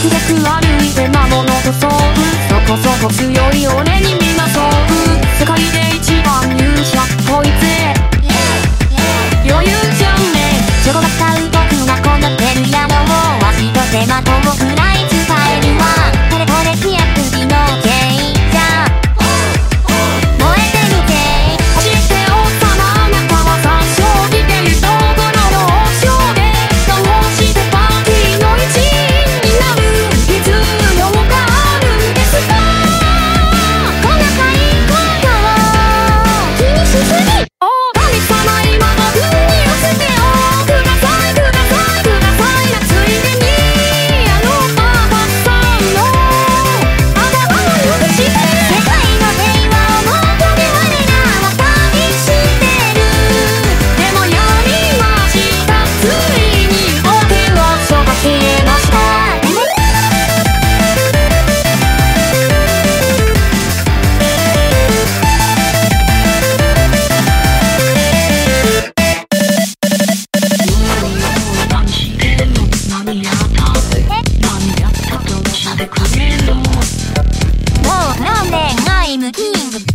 敵が食わぬ魔物と遭遇。そこそこ強い俺に見まそう。the king of the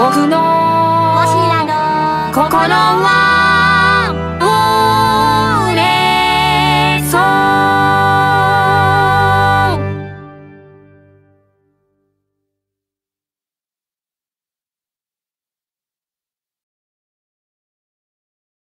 僕の心は。